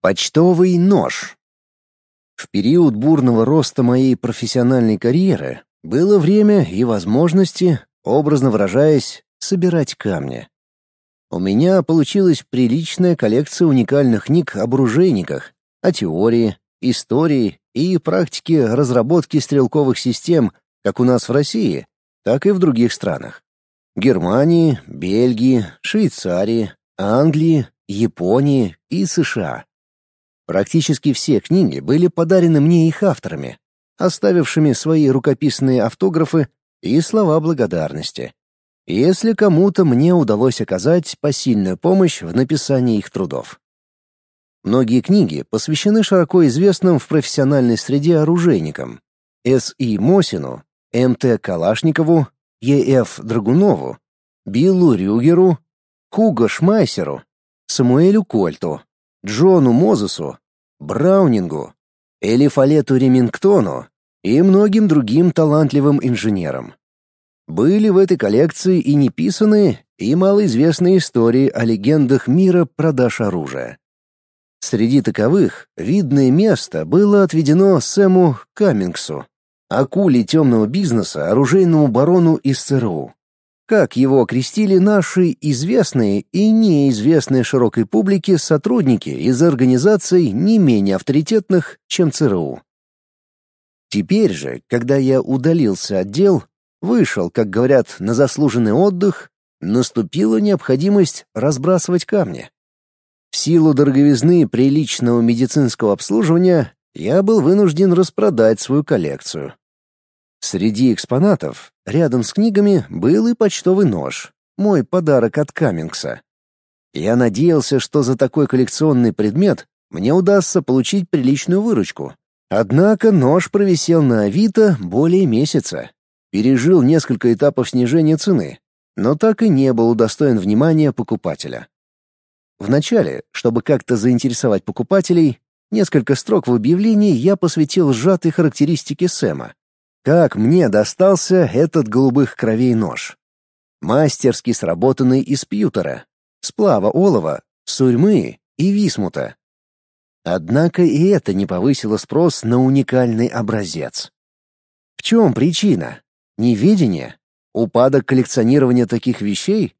Почтовый нож. В период бурного роста моей профессиональной карьеры было время и возможности, образно выражаясь, собирать камни. У меня получилась приличная коллекция уникальных книг об оружейниках, о теории, истории и практике разработки стрелковых систем как у нас в России, так и в других странах. Германии, Бельгии, Швейцарии, Англии, Японии и США. Практически все книги были подарены мне их авторами, оставившими свои рукописные автографы и слова благодарности. Если кому-то мне удалось оказать посильную помощь в написании их трудов. Многие книги посвящены широко известным в профессиональной среде оружейникам. С.И. Мосину, М.Т. Калашникову, Е.Ф. Драгунову, Биллу Рюгеру, Хуго Шмайсеру, Самуэлю Кольту, Джону Мозесу, Браунингу, Элифалету Ремингтону и многим другим талантливым инженерам. Были в этой коллекции и неписанные, и малоизвестные истории о легендах мира продаж оружия. Среди таковых видное место было отведено Сэму Каммингсу, акуле темного бизнеса, оружейному барону из ЦРУ как его окрестили наши известные и неизвестные широкой публике сотрудники из организаций не менее авторитетных, чем ЦРУ. Теперь же, когда я удалился от дел, вышел, как говорят, на заслуженный отдых, наступила необходимость разбрасывать камни. В силу дороговизны приличного медицинского обслуживания я был вынужден распродать свою коллекцию. Среди экспонатов, рядом с книгами, был и почтовый нож, мой подарок от Каммингса. Я надеялся, что за такой коллекционный предмет мне удастся получить приличную выручку. Однако нож провисел на Авито более месяца. Пережил несколько этапов снижения цены, но так и не был удостоен внимания покупателя. Вначале, чтобы как-то заинтересовать покупателей, несколько строк в объявлении я посвятил сжатой характеристике Сэма. Как мне достался этот голубых кровей нож? Мастерски сработанный из пьютера, сплава олова, сурьмы и висмута. Однако и это не повысило спрос на уникальный образец. В чем причина? Неведение? Упадок коллекционирования таких вещей?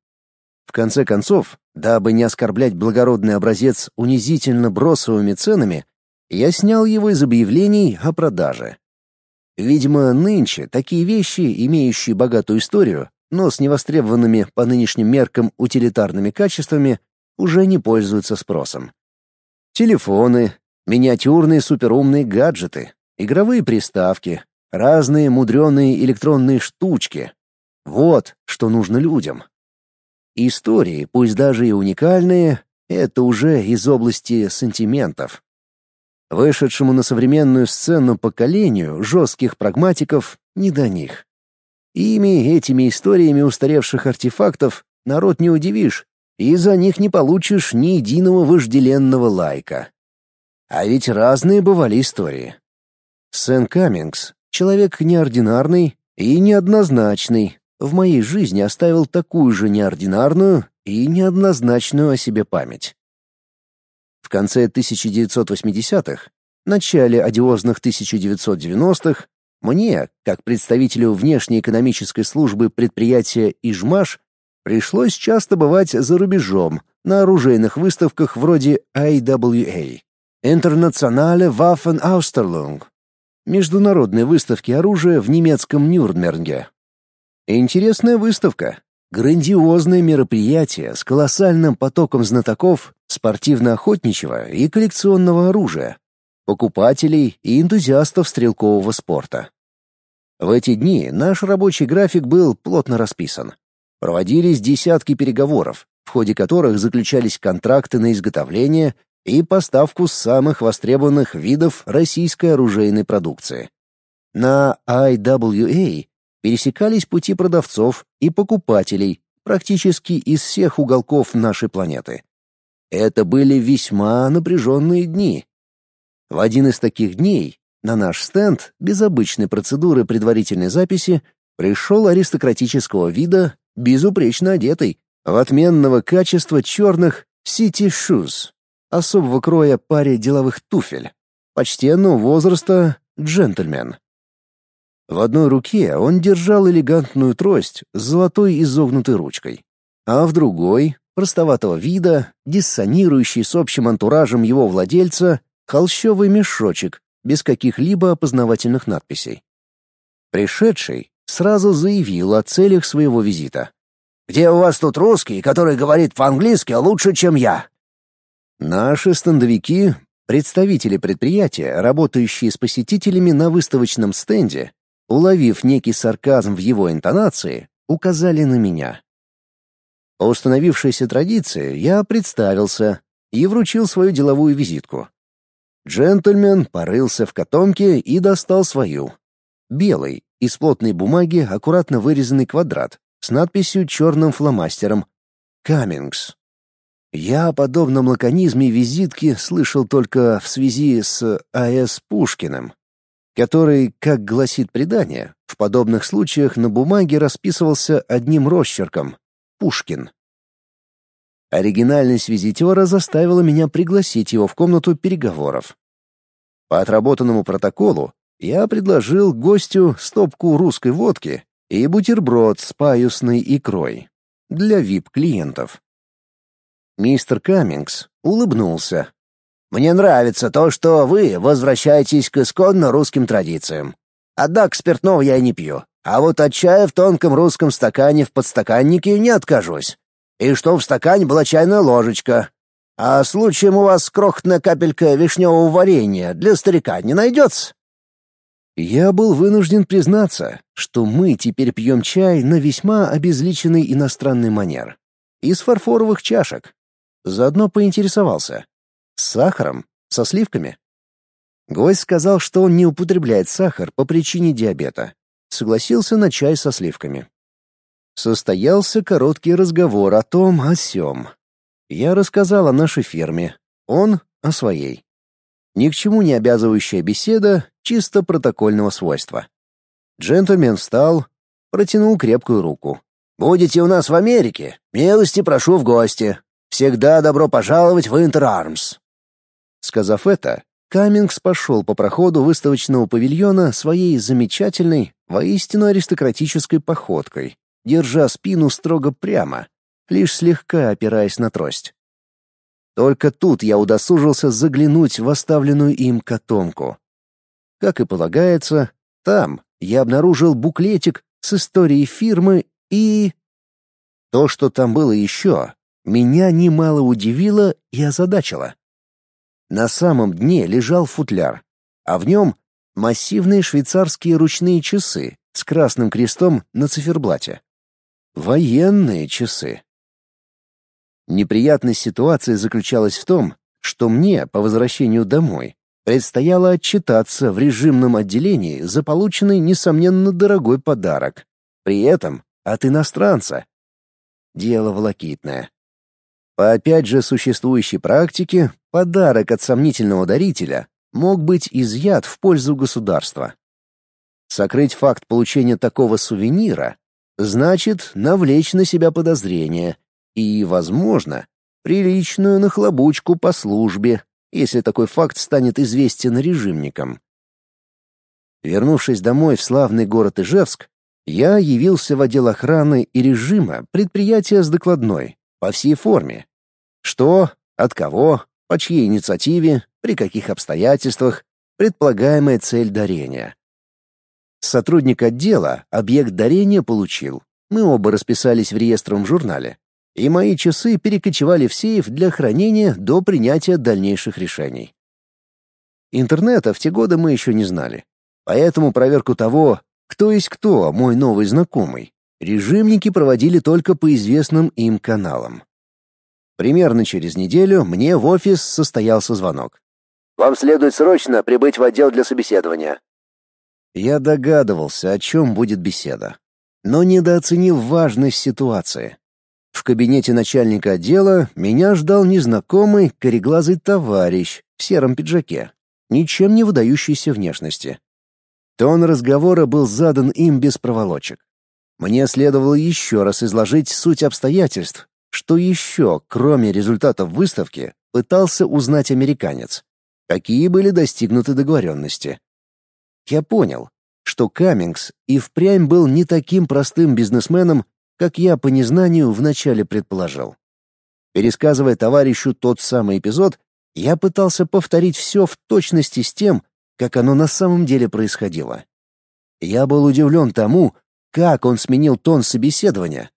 В конце концов, дабы не оскорблять благородный образец унизительно бросовыми ценами, я снял его из объявлений о продаже. Видимо, нынче такие вещи, имеющие богатую историю, но с невостребованными по нынешним меркам утилитарными качествами, уже не пользуются спросом. Телефоны, миниатюрные суперумные гаджеты, игровые приставки, разные мудреные электронные штучки. Вот что нужно людям. Истории, пусть даже и уникальные, это уже из области сантиментов. Вышедшему на современную сцену поколению жестких прагматиков не до них. Ими, этими историями устаревших артефактов, народ не удивишь, и за них не получишь ни единого вожделенного лайка. А ведь разные бывали истории. Сэн Каммингс, человек неординарный и неоднозначный, в моей жизни оставил такую же неординарную и неоднозначную о себе память. В конце 1980-х, начале одиозных 1990-х мне, как представителю внешнеэкономической службы предприятия «Ижмаш», пришлось часто бывать за рубежом на оружейных выставках вроде IWA — Internationale Waffenausstellung — международной выставки оружия в немецком Нюрнберге. Интересная выставка, Грандиозное мероприятие с колоссальным потоком знатоков спортивно-охотничьего и коллекционного оружия, покупателей и энтузиастов стрелкового спорта. В эти дни наш рабочий график был плотно расписан. Проводились десятки переговоров, в ходе которых заключались контракты на изготовление и поставку самых востребованных видов российской оружейной продукции. На IWA пересекались пути продавцов и покупателей практически из всех уголков нашей планеты. Это были весьма напряженные дни. В один из таких дней на наш стенд без обычной процедуры предварительной записи пришел аристократического вида, безупречно одетый, в отменного качества черных City Shoes. особого кроя паре деловых туфель, почтенного возраста джентльмен. В одной руке он держал элегантную трость с золотой изогнутой ручкой, а в другой — простоватого вида, диссонирующий с общим антуражем его владельца, холщовый мешочек без каких-либо опознавательных надписей. Пришедший сразу заявил о целях своего визита. «Где у вас тут русский, который говорит по-английски лучше, чем я?» Наши стендовики, представители предприятия, работающие с посетителями на выставочном стенде, уловив некий сарказм в его интонации, указали на меня. По установившейся традиции я представился и вручил свою деловую визитку. Джентльмен порылся в котомке и достал свою. Белый, из плотной бумаги аккуратно вырезанный квадрат с надписью черным фломастером «Каммингс». Я о подобном лаконизме визитки слышал только в связи с А.С. Пушкиным, который, как гласит предание, в подобных случаях на бумаге расписывался одним росчерком — Пушкин. Оригинальность визитера заставила меня пригласить его в комнату переговоров. По отработанному протоколу я предложил гостю стопку русской водки и бутерброд с паюсной икрой для вип-клиентов. Мистер Каммингс улыбнулся, мне нравится то, что вы возвращаетесь к исконно русским традициям. Однако спиртного я не пью, а вот от чая в тонком русском стакане в подстаканнике не откажусь. И что в стакане была чайная ложечка. А случаем у вас крохотная капелька вишневого варенья для старика не найдется?» Я был вынужден признаться, что мы теперь пьем чай на весьма обезличенный иностранный манер. Из фарфоровых чашек. Заодно поинтересовался, с сахаром? Со сливками? Гость сказал, что он не употребляет сахар по причине диабета. Согласился на чай со сливками. Состоялся короткий разговор о том, о сём. Я рассказал о нашей ферме, он — о своей. Ни к чему не обязывающая беседа, чисто протокольного свойства. Джентльмен встал, протянул крепкую руку. «Будете у нас в Америке? Милости прошу в гости. Всегда добро пожаловать в Интерармс. Сказав это, Каммингс пошел по проходу выставочного павильона своей замечательной, воистину аристократической походкой, держа спину строго прямо, лишь слегка опираясь на трость. Только тут я удосужился заглянуть в оставленную им котомку. Как и полагается, там я обнаружил буклетик с историей фирмы и... То, что там было еще, меня немало удивило и озадачило. На самом дне лежал футляр, а в нем массивные швейцарские ручные часы с красным крестом на циферблате. Военные часы. Неприятность ситуации заключалась в том, что мне по возвращению домой предстояло отчитаться в режимном отделении за полученный, несомненно, дорогой подарок. При этом от иностранца. Дело волокитное. По опять же существующей практике, подарок от сомнительного дарителя мог быть изъят в пользу государства. Сокрыть факт получения такого сувенира значит навлечь на себя подозрения и, возможно, приличную нахлобучку по службе, если такой факт станет известен режимникам. Вернувшись домой в славный город Ижевск, я явился в отдел охраны и режима предприятия с докладной, по всей форме. Что, от кого, по чьей инициативе, при каких обстоятельствах, предполагаемая цель дарения. Сотрудник отдела объект дарения получил. Мы оба расписались в реестровом журнале. И мои часы перекочевали в сейф для хранения до принятия дальнейших решений. Интернета в те годы мы еще не знали. Поэтому проверку того, кто есть кто мой новый знакомый, режимники проводили только по известным им каналам. Примерно через неделю мне в офис состоялся звонок. «Вам следует срочно прибыть в отдел для собеседования». Я догадывался, о чем будет беседа, но недооценил важность ситуации. В кабинете начальника отдела меня ждал незнакомый кореглазый товарищ в сером пиджаке, ничем не выдающийся внешности. Тон разговора был задан им без проволочек. Мне следовало еще раз изложить суть обстоятельств, что еще, кроме результатов выставки, пытался узнать американец. Какие были достигнуты договоренности. Я понял, что Каммингс и впрямь был не таким простым бизнесменом, как я по незнанию вначале предположил. Пересказывая товарищу тот самый эпизод, я пытался повторить все в точности с тем, как оно на самом деле происходило. Я был удивлен тому, как он сменил тон собеседования.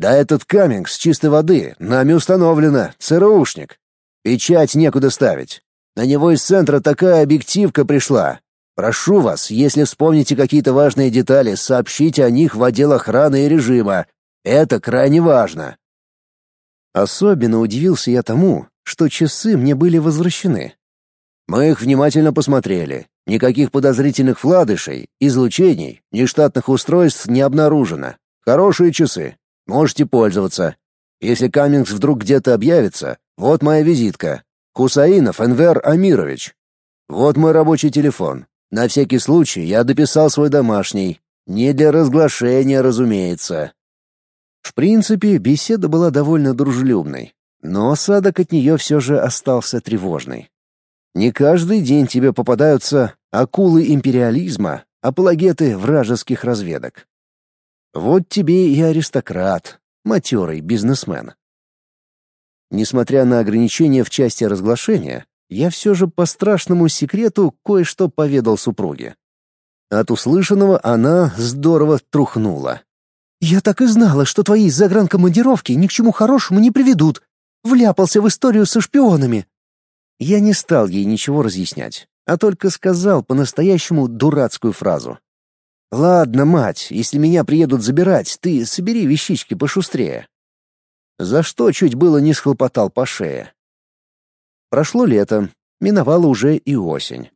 «Да этот каминг с чистой воды, нами установлено, ЦРУшник. Печать некуда ставить. На него из центра такая объективка пришла. Прошу вас, если вспомните какие-то важные детали, сообщите о них в отдел охраны и режима. Это крайне важно». Особенно удивился я тому, что часы мне были возвращены. Мы их внимательно посмотрели. Никаких подозрительных вкладышей, излучений, нештатных устройств не обнаружено. Хорошие часы. Можете пользоваться. Если Каммингс вдруг где-то объявится, вот моя визитка. Хусаинов Энвер Амирович. Вот мой рабочий телефон. На всякий случай я дописал свой домашний. Не для разглашения, разумеется. В принципе, беседа была довольно дружелюбной, но осадок от нее все же остался тревожный. Не каждый день тебе попадаются акулы империализма, апологеты вражеских разведок. Вот тебе и аристократ, матерый бизнесмен. Несмотря на ограничения в части разглашения, я все же по страшному секрету кое-что поведал супруге. От услышанного она здорово трухнула. «Я так и знала, что твои загранкомандировки ни к чему хорошему не приведут. Вляпался в историю со шпионами. Я не стал ей ничего разъяснять, а только сказал по-настоящему дурацкую фразу. «Ладно, мать, если меня приедут забирать, ты собери вещички пошустрее». За что чуть было не схлопотал по шее. Прошло лето, миновала уже и осень.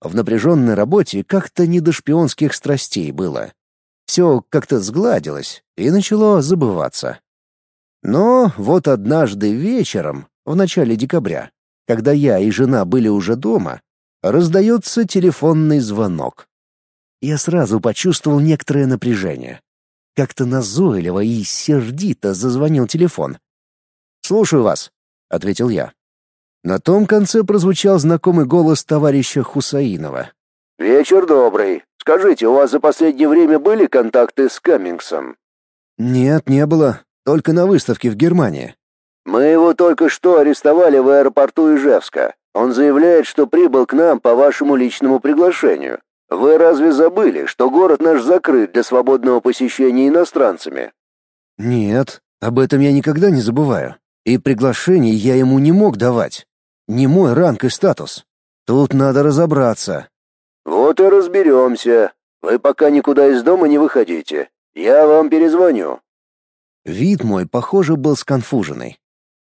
В напряженной работе как-то не до шпионских страстей было. Все как-то сгладилось и начало забываться. Но вот однажды вечером, в начале декабря, когда я и жена были уже дома, раздается телефонный звонок. Я сразу почувствовал некоторое напряжение. Как-то назойливо и сердито зазвонил телефон. «Слушаю вас», — ответил я. На том конце прозвучал знакомый голос товарища Хусаинова. «Вечер добрый. Скажите, у вас за последнее время были контакты с Каммингсом?» «Нет, не было. Только на выставке в Германии». Мы его только что арестовали в аэропорту Ижевска. Он заявляет, что прибыл к нам по вашему личному приглашению. Вы разве забыли, что город наш закрыт для свободного посещения иностранцами? Нет, об этом я никогда не забываю. И приглашений я ему не мог давать. Не мой ранг и статус. Тут надо разобраться. Вот и разберемся. Вы пока никуда из дома не выходите. Я вам перезвоню. Вид мой, похоже, был сконфуженный.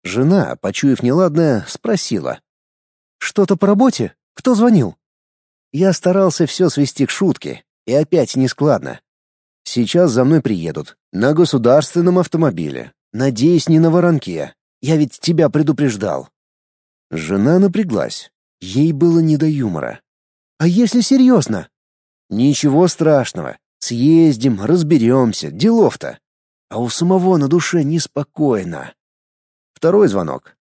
Жена, почуяв неладное, спросила. «Что-то по работе? Кто звонил?» Я старался все свести к шутке, и опять нескладно. Сейчас за мной приедут. На государственном автомобиле. Надеюсь, не на воронке. Я ведь тебя предупреждал. Жена напряглась. Ей было не до юмора. «А если серьезно?» «Ничего страшного. Съездим, разберемся. Делов-то». А у самого на душе неспокойно. Второй звонок.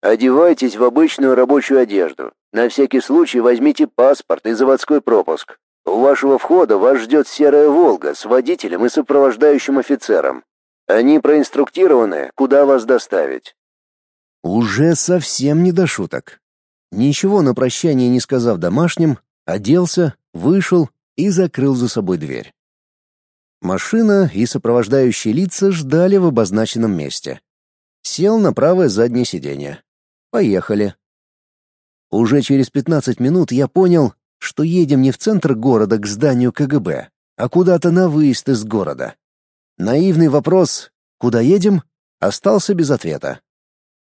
Одевайтесь в обычную рабочую одежду. На всякий случай возьмите паспорт и заводской пропуск. У вашего входа вас ждет серая «Волга» с водителем и сопровождающим офицером. Они проинструктированы, куда вас доставить. Уже совсем не до шуток. Ничего на прощание не сказав домашним, оделся, вышел и закрыл за собой дверь. Машина и сопровождающие лица ждали в обозначенном месте. Сел на правое заднее сиденье. Поехали. Уже через 15 минут я понял, что едем не в центр города к зданию КГБ, а куда-то на выезд из города. Наивный вопрос «Куда едем?» остался без ответа.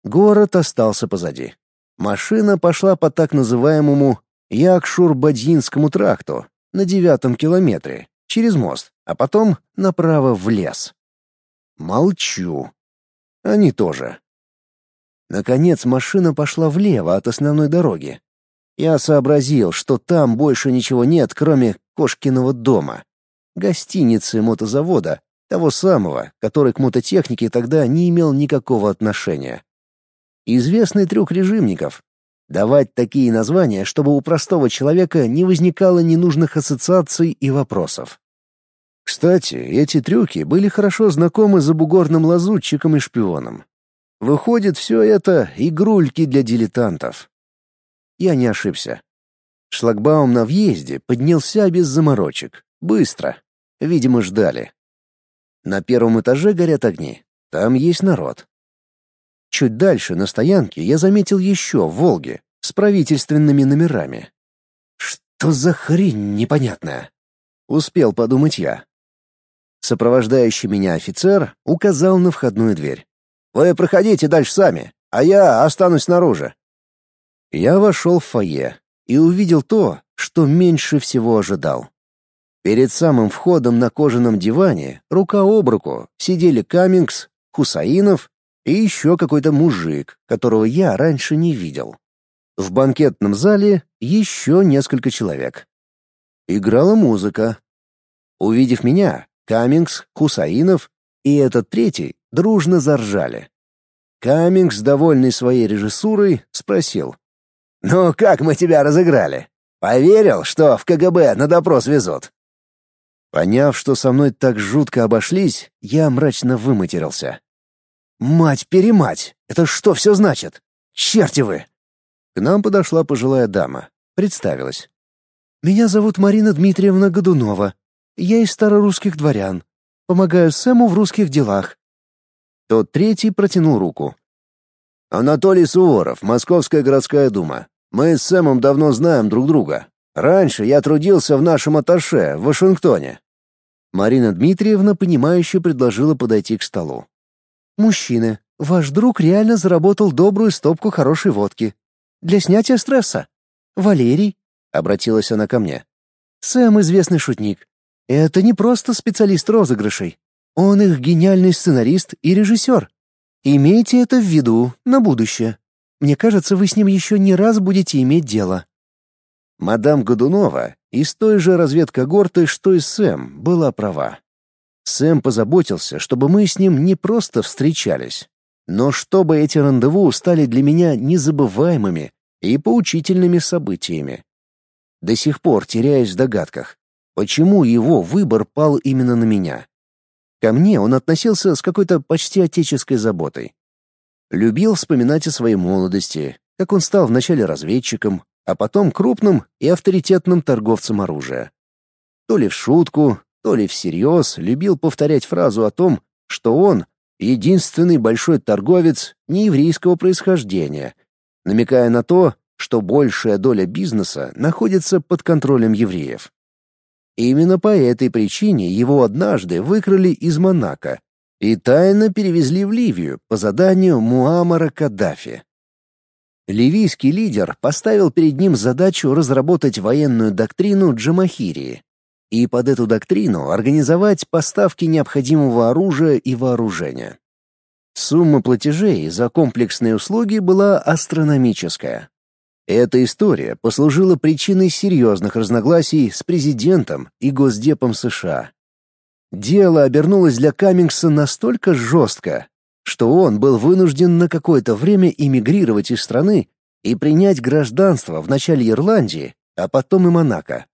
Город остался позади. Машина пошла по так называемому Якшур-Бадьинскому тракту на девятом километре, через мост, а потом направо в лес. Молчу. Они тоже. Наконец машина пошла влево от основной дороги. Я сообразил, что там больше ничего нет, кроме Кошкиного дома, гостиницы мотозавода, того самого, который к мототехнике тогда не имел никакого отношения. Известный трюк режимников. Давать такие названия, чтобы у простого человека не возникало ненужных ассоциаций и вопросов. Кстати, эти трюки были хорошо знакомы забугорным лазутчикам и шпионам. Выходит, все это игрульки для дилетантов. Я не ошибся. Шлагбаум на въезде поднялся без заморочек. Быстро. Видимо, ждали. На первом этаже горят огни. Там есть народ. Чуть дальше, на стоянке, я заметил еще «Волги» с правительственными номерами. Что за хрень непонятная? Успел подумать я. Сопровождающий меня офицер указал на входную дверь. «Вы проходите дальше сами, а я останусь снаружи». Я вошел в фойе и увидел то, что меньше всего ожидал. Перед самым входом на кожаном диване, рука об руку, сидели Каммингс, Хусаинов и еще какой-то мужик, которого я раньше не видел. В банкетном зале еще несколько человек. Играла музыка. Увидев меня, Каммингс, Хусаинов и этот третий дружно заржали. Каммингс, довольный своей режиссурой, спросил. «Ну, как мы тебя разыграли? Поверил, что в КГБ на допрос везут?» Поняв, что со мной так жутко обошлись, я мрачно выматерился. «Мать-перемать! Это что все значит? Черти вы!» К нам подошла пожилая дама. Представилась. «Меня зовут Марина Дмитриевна Годунова. Я из старорусских дворян. Помогаю Сэму в русских делах». Тот третий протянул руку. «Анатолий Суворов, Московская городская дума. Мы с Сэмом давно знаем друг друга. Раньше я трудился в нашем атташе в Вашингтоне». Марина Дмитриевна, понимающе предложила подойти к столу. «Мужчины, ваш друг реально заработал добрую стопку хорошей водки. Для снятия стресса. Валерий», — обратилась она ко мне. «Сэм известный шутник. Это не просто специалист розыгрышей. Он их гениальный сценарист и режиссер. Имейте это в виду на будущее. Мне кажется, вы с ним еще не раз будете иметь дело». Мадам Годунова из той же разведкогорты, что и Сэм, была права. Сэм позаботился, чтобы мы с ним не просто встречались, но чтобы эти рандеву стали для меня незабываемыми и поучительными событиями. До сих пор теряюсь в догадках, почему его выбор пал именно на меня. Ко мне он относился с какой-то почти отеческой заботой. Любил вспоминать о своей молодости, как он стал вначале разведчиком, а потом крупным и авторитетным торговцем оружия. То ли в шутку, то ли всерьез любил повторять фразу о том, что он — единственный большой торговец нееврейского происхождения, намекая на то, что большая доля бизнеса находится под контролем евреев. Именно по этой причине его однажды выкрали из Монако и тайно перевезли в Ливию по заданию Муаммара Каддафи. Ливийский лидер поставил перед ним задачу разработать военную доктрину Джамахирии и под эту доктрину организовать поставки необходимого оружия и вооружения. Сумма платежей за комплексные услуги была астрономическая. Эта история послужила причиной серьезных разногласий с президентом и Госдепом США. Дело обернулось для Каммингса настолько жестко, что он был вынужден на какое-то время эмигрировать из страны и принять гражданство вначале Ирландии, а потом и Монако.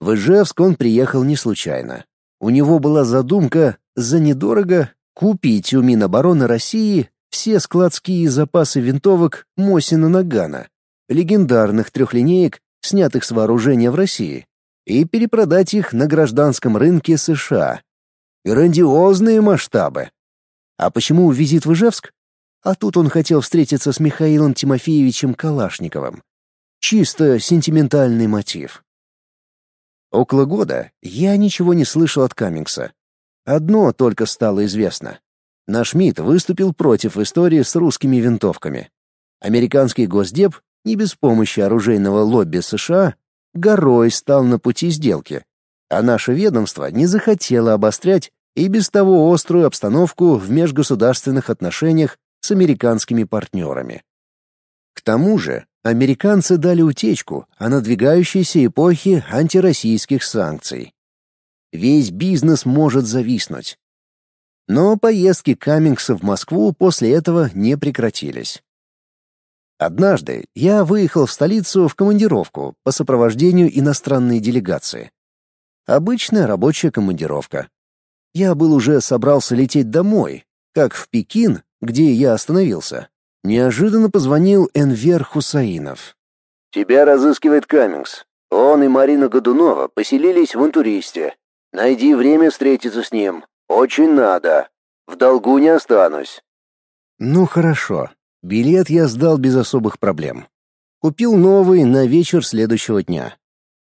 В Ижевск он приехал не случайно. У него была задумка за недорого купить у Минобороны России все складские запасы винтовок Мосина Нагана, легендарных трехлинеек, снятых с вооружения в России, и перепродать их на гражданском рынке США. Грандиозные масштабы. А почему визит в Ижевск? А тут он хотел встретиться с Михаилом Тимофеевичем Калашниковым. Чисто сентиментальный мотив. Около года я ничего не слышал от Каммингса. Одно только стало известно. Наш МИД выступил против истории с русскими винтовками. Американский госдеп, не без помощи оружейного лобби США, горой стал на пути сделки, а наше ведомство не захотело обострять и без того острую обстановку в межгосударственных отношениях с американскими партнерами. К тому же, американцы дали утечку о надвигающейся эпохе антироссийских санкций. Весь бизнес может зависнуть. Но поездки Каммингса в Москву после этого не прекратились. Однажды я выехал в столицу в командировку по сопровождению иностранной делегации. Обычная рабочая командировка. Я был уже собрался лететь домой, как в Пекин, где я остановился. Неожиданно позвонил Энвер Хусаинов. «Тебя разыскивает Каммингс. Он и Марина Годунова поселились в интуристе. Найди время встретиться с ним. Очень надо. В долгу не останусь». «Ну хорошо. Билет я сдал без особых проблем. Купил новый на вечер следующего дня.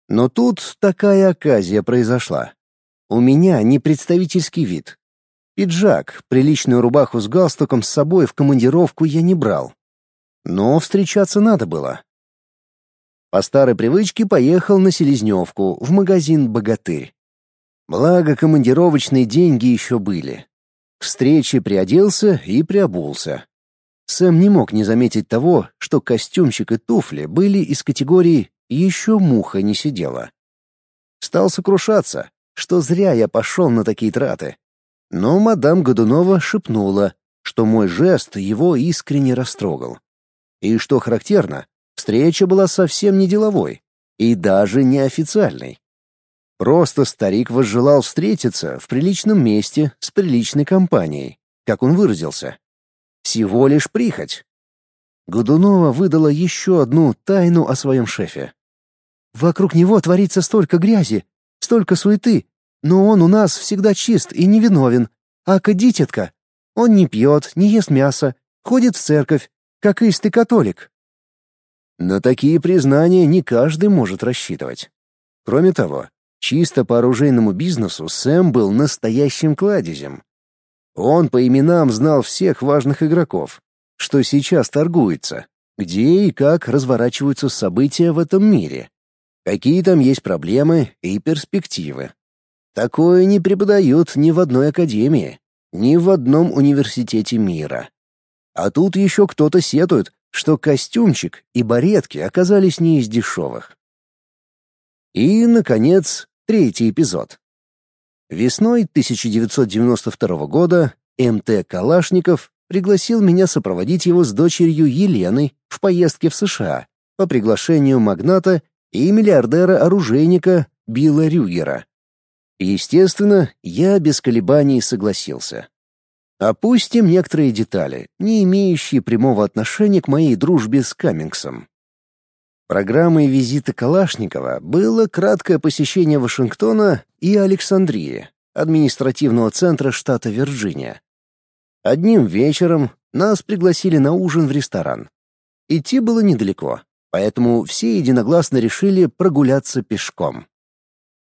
Но тут такая оказия произошла. У меня не представительский вид. Пиджак, приличную рубаху с галстуком с собой в командировку я не брал. Но встречаться надо было. По старой привычке поехал на Селезневку, в магазин «Богатырь». Благо, командировочные деньги еще были. К встрече приоделся и приобулся. Сэм не мог не заметить того, что костюмчик и туфли были из категории «еще муха не сидела». Стал сокрушаться, что зря я пошел на такие траты. Но мадам Годунова шепнула, что мой жест его искренне растрогал. И что характерно, встреча была совсем не деловой и даже не официальной. Просто старик возжелал встретиться в приличном месте с приличной компанией, как он выразился. Всего лишь прихоть. Годунова выдала еще одну тайну о своем шефе. «Вокруг него творится столько грязи, столько суеты, но он у нас всегда чист и невиновен. А дитятка, он не пьет, не ест мясо, ходит в церковь, как истый католик». На такие признания не каждый может рассчитывать. Кроме того, чисто по оружейному бизнесу Сэм был настоящим кладезем. Он по именам знал всех важных игроков, что сейчас торгуется, где и как разворачиваются события в этом мире, какие там есть проблемы и перспективы. Такое не преподают ни в одной академии, ни в одном университете мира. А тут еще кто-то сетует, что костюмчик и баретки оказались не из дешевых. И, наконец, третий эпизод. Весной 1992 года МТ Калашников пригласил меня сопроводить его с дочерью Еленой в поездке в США по приглашению магната и миллиардера-оружейника Билла Рюгера. Естественно, я без колебаний согласился. Опустим некоторые детали, не имеющие прямого отношения к моей дружбе с Каммингсом. Программой визита Калашникова было краткое посещение Вашингтона и Александрии, административного центра штата Вирджиния. Одним вечером нас пригласили на ужин в ресторан. Идти было недалеко, поэтому все единогласно решили прогуляться пешком.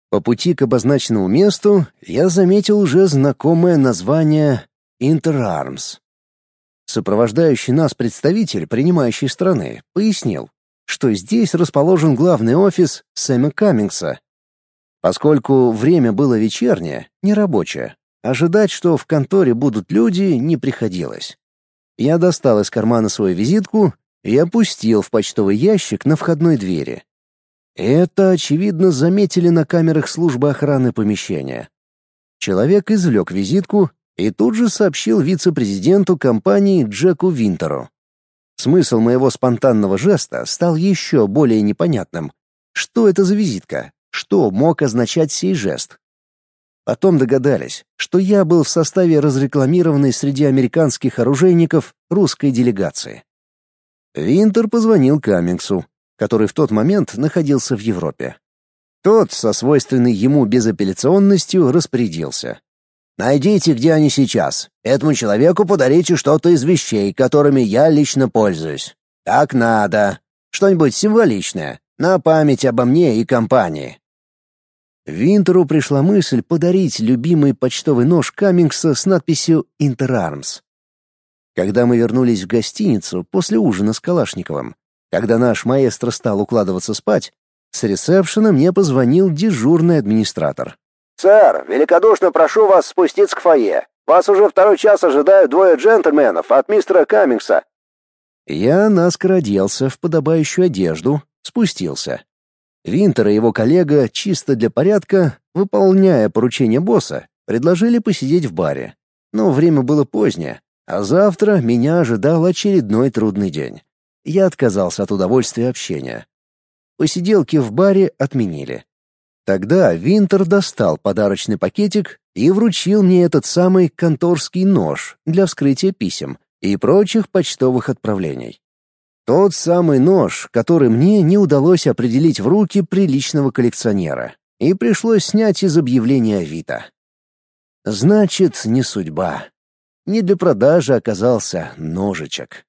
По пути к обозначенному месту я заметил уже знакомое название «Интерармс». Сопровождающий нас представитель принимающей страны пояснил, что здесь расположен главный офис Сэма Каммингса. Поскольку время было вечернее, нерабочее, ожидать, что в конторе будут люди, не приходилось. Я достал из кармана свою визитку и опустил в почтовый ящик на входной двери. Это, очевидно, заметили на камерах службы охраны помещения. Человек извлек визитку и тут же сообщил вице-президенту компании Джеку Винтеру. Смысл моего спонтанного жеста стал еще более непонятным. Что это за визитка? Что мог означать сей жест? Потом догадались, что я был в составе разрекламированной среди американских оружейников русской делегации. Винтер позвонил Каммингсу, который в тот момент находился в Европе. Тот, со свойственной ему безапелляционностью, распорядился. Найдите, где они сейчас. Этому человеку подарите что-то из вещей, которыми я лично пользуюсь. Так надо. Что-нибудь символичное, на память обо мне и компании. Винтеру пришла мысль подарить любимый почтовый нож Каммингса с надписью «Интерармс». Когда мы вернулись в гостиницу после ужина с Калашниковым, когда наш маэстро стал укладываться спать, с ресепшена мне позвонил дежурный администратор. «Сэр, великодушно прошу вас спуститься к фойе. Вас уже второй час ожидают двое джентльменов от мистера Каммингса». Я наскоро оделся в подобающую одежду, спустился. Винтер и его коллега, чисто для порядка, выполняя поручение босса, предложили посидеть в баре. Но время было позднее, а завтра меня ожидал очередной трудный день. Я отказался от удовольствия общения. Посиделки в баре отменили. Тогда Винтер достал подарочный пакетик и вручил мне этот самый конторский нож для вскрытия писем и прочих почтовых отправлений. Тот самый нож, который мне не удалось определить в руки приличного коллекционера, и пришлось снять из объявления Авито. Значит, не судьба. Не для продажи оказался ножичек.